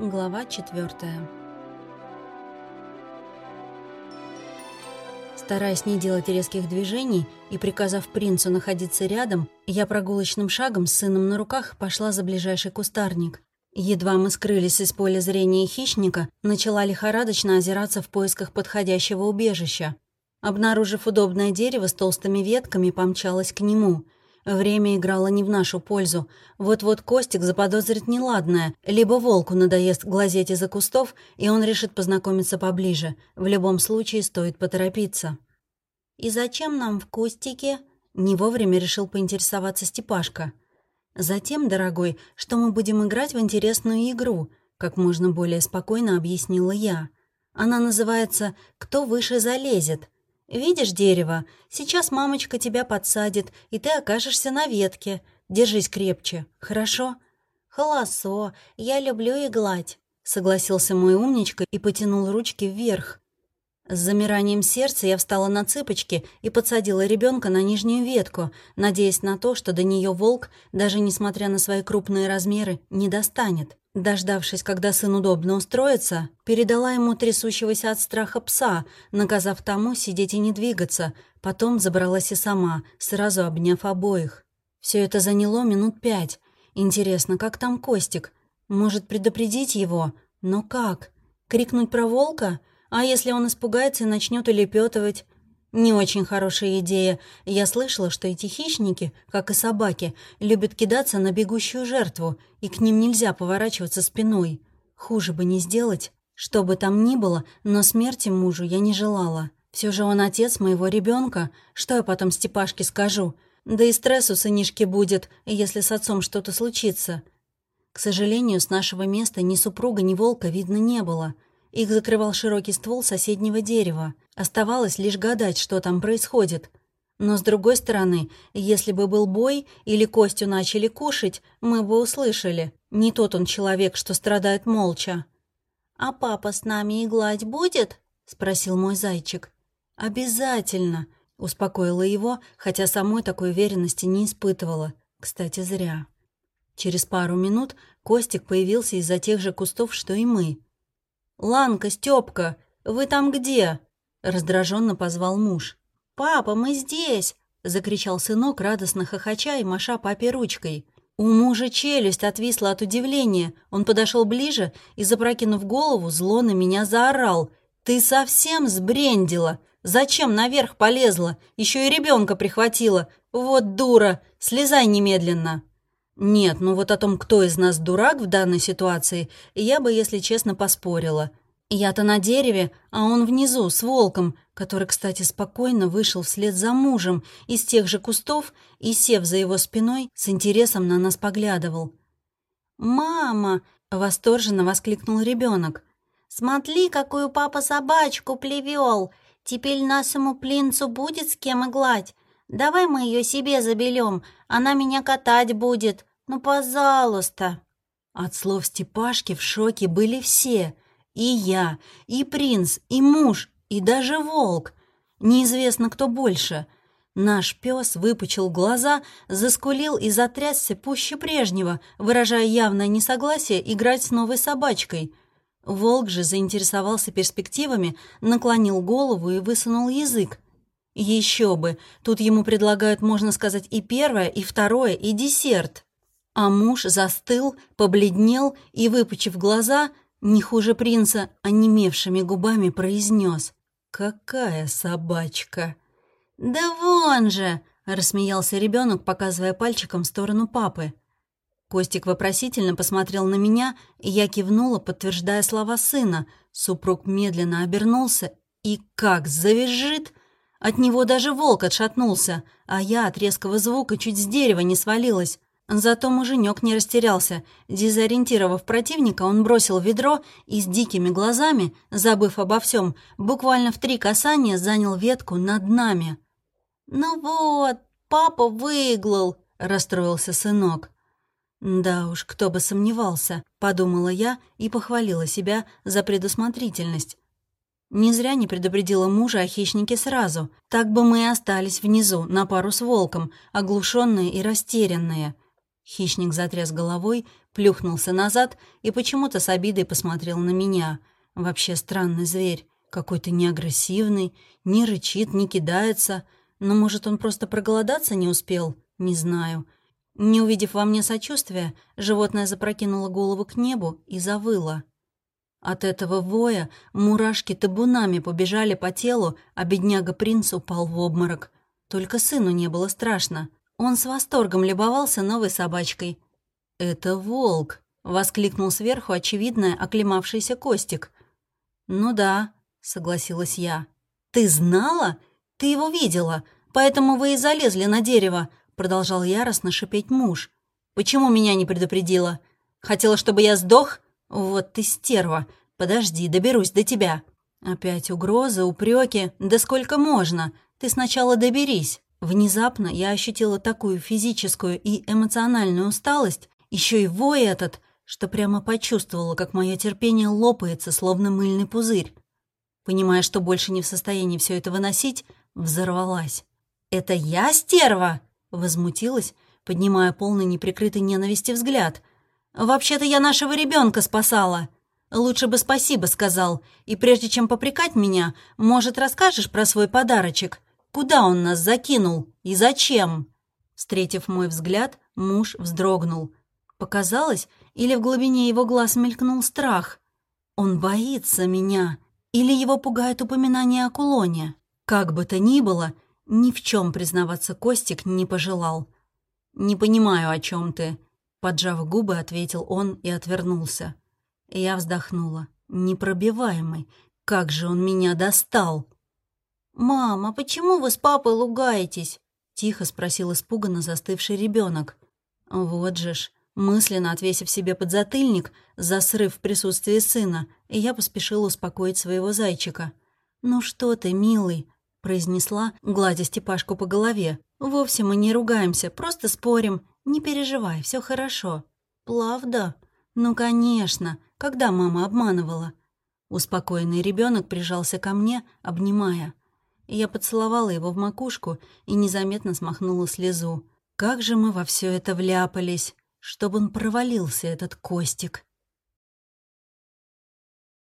Глава четвертая. Стараясь не делать резких движений и приказав принцу находиться рядом, я прогулочным шагом с сыном на руках пошла за ближайший кустарник. Едва мы скрылись из поля зрения хищника, начала лихорадочно озираться в поисках подходящего убежища. Обнаружив удобное дерево с толстыми ветками, помчалась к нему — Время играло не в нашу пользу. Вот-вот Костик заподозрит неладное. Либо волку надоест глазеть из-за кустов, и он решит познакомиться поближе. В любом случае стоит поторопиться. «И зачем нам в кустике?» Не вовремя решил поинтересоваться Степашка. «Затем, дорогой, что мы будем играть в интересную игру», как можно более спокойно объяснила я. «Она называется «Кто выше залезет?» «Видишь дерево? Сейчас мамочка тебя подсадит, и ты окажешься на ветке. Держись крепче, хорошо?» «Холосо, я люблю и гладь», — согласился мой умничка и потянул ручки вверх. С замиранием сердца я встала на цыпочки и подсадила ребенка на нижнюю ветку, надеясь на то, что до нее волк, даже несмотря на свои крупные размеры, не достанет. Дождавшись, когда сын удобно устроится, передала ему трясущегося от страха пса, наказав тому сидеть и не двигаться, потом забралась и сама, сразу обняв обоих. Все это заняло минут пять. Интересно, как там Костик? Может, предупредить его? Но как? Крикнуть про волка? А если он испугается и начнет улепетывать? Не очень хорошая идея. Я слышала, что эти хищники, как и собаки, любят кидаться на бегущую жертву, и к ним нельзя поворачиваться спиной. Хуже бы не сделать. Что бы там ни было, но смерти мужу я не желала. Все же он отец моего ребенка. Что я потом Степашке скажу? Да и стресс у сынишки будет, если с отцом что-то случится. К сожалению, с нашего места ни супруга, ни волка видно не было — их закрывал широкий ствол соседнего дерева. Оставалось лишь гадать, что там происходит. Но с другой стороны, если бы был бой или Костю начали кушать, мы бы услышали. Не тот он человек, что страдает молча. «А папа с нами и гладь будет?» — спросил мой зайчик. «Обязательно!» — успокоила его, хотя самой такой уверенности не испытывала. Кстати, зря. Через пару минут Костик появился из-за тех же кустов, что и мы — «Ланка, Стёпка, вы там где?» — раздраженно позвал муж. «Папа, мы здесь!» — закричал сынок, радостно хохоча и маша папе ручкой. У мужа челюсть отвисла от удивления. Он подошел ближе и, запрокинув голову, зло на меня заорал. «Ты совсем сбрендила? Зачем наверх полезла? Еще и ребенка прихватила. Вот дура! Слезай немедленно!» Нет, ну вот о том, кто из нас дурак в данной ситуации, я бы, если честно, поспорила. Я-то на дереве, а он внизу, с волком, который, кстати, спокойно вышел вслед за мужем из тех же кустов и, сев за его спиной, с интересом на нас поглядывал. «Мама!» — восторженно воскликнул ребенок. «Смотри, какую папа собачку плевел! Теперь нашему плинцу будет с кем иглать. Давай мы ее себе забелем, она меня катать будет. «Ну, пожалуйста!» От слов Степашки в шоке были все. И я, и принц, и муж, и даже волк. Неизвестно, кто больше. Наш пес выпучил глаза, заскулил и затрясся пуще прежнего, выражая явное несогласие играть с новой собачкой. Волк же заинтересовался перспективами, наклонил голову и высунул язык. Еще бы, тут ему предлагают, можно сказать, и первое, и второе, и десерт. А муж застыл, побледнел и, выпучив глаза, не хуже принца, онемевшими губами произнес: «Какая собачка!» «Да вон же!» — рассмеялся ребенок, показывая пальчиком в сторону папы. Костик вопросительно посмотрел на меня, и я кивнула, подтверждая слова сына. Супруг медленно обернулся и как завизжит! От него даже волк отшатнулся, а я от резкого звука чуть с дерева не свалилась. Зато муженек не растерялся. Дезориентировав противника, он бросил ведро и с дикими глазами, забыв обо всем, буквально в три касания занял ветку над нами. «Ну вот, папа выглал», — расстроился сынок. «Да уж, кто бы сомневался», — подумала я и похвалила себя за предусмотрительность. Не зря не предупредила мужа о хищнике сразу. Так бы мы и остались внизу, на пару с волком, оглушенные и растерянные. Хищник затряс головой, плюхнулся назад и почему-то с обидой посмотрел на меня. Вообще странный зверь, какой-то не агрессивный, не рычит, не кидается. Но, может, он просто проголодаться не успел? Не знаю. Не увидев во мне сочувствия, животное запрокинуло голову к небу и завыло. От этого воя мурашки табунами побежали по телу, а бедняга-принц упал в обморок. Только сыну не было страшно. Он с восторгом любовался новой собачкой. «Это волк!» — воскликнул сверху очевидно оклемавшийся Костик. «Ну да», — согласилась я. «Ты знала? Ты его видела, поэтому вы и залезли на дерево», — продолжал яростно шипеть муж. «Почему меня не предупредила? Хотела, чтобы я сдох? Вот ты стерва. Подожди, доберусь до тебя». Опять угрозы, упреки. Да сколько можно? Ты сначала доберись. Внезапно я ощутила такую физическую и эмоциональную усталость, еще и вой этот, что прямо почувствовала, как мое терпение лопается, словно мыльный пузырь. Понимая, что больше не в состоянии все это выносить, взорвалась. «Это я, стерва?» — возмутилась, поднимая полный неприкрытой ненависти взгляд. «Вообще-то я нашего ребенка спасала. Лучше бы спасибо сказал, и прежде чем попрекать меня, может, расскажешь про свой подарочек? Куда он нас закинул и зачем?» Встретив мой взгляд, муж вздрогнул. Показалось, или в глубине его глаз мелькнул страх. «Он боится меня!» Или его пугает упоминание о кулоне? Как бы то ни было, ни в чем признаваться Костик не пожелал. «Не понимаю, о чем ты», — поджав губы, ответил он и отвернулся. Я вздохнула. «Непробиваемый. Как же он меня достал!» «Мама, почему вы с папой лугаетесь?» — тихо спросил испуганно застывший ребенок. «Вот же ж, Мысленно отвесив себе подзатыльник за срыв в присутствии сына, я поспешила успокоить своего зайчика. «Ну что ты, милый?» — произнесла, гладя Степашку по голове. «Вовсе мы не ругаемся, просто спорим. Не переживай, все хорошо». «Плавда?» «Ну, конечно. Когда мама обманывала?» Успокоенный ребенок прижался ко мне, обнимая. Я поцеловала его в макушку и незаметно смахнула слезу. «Как же мы во все это вляпались!» чтобы он провалился, этот Костик.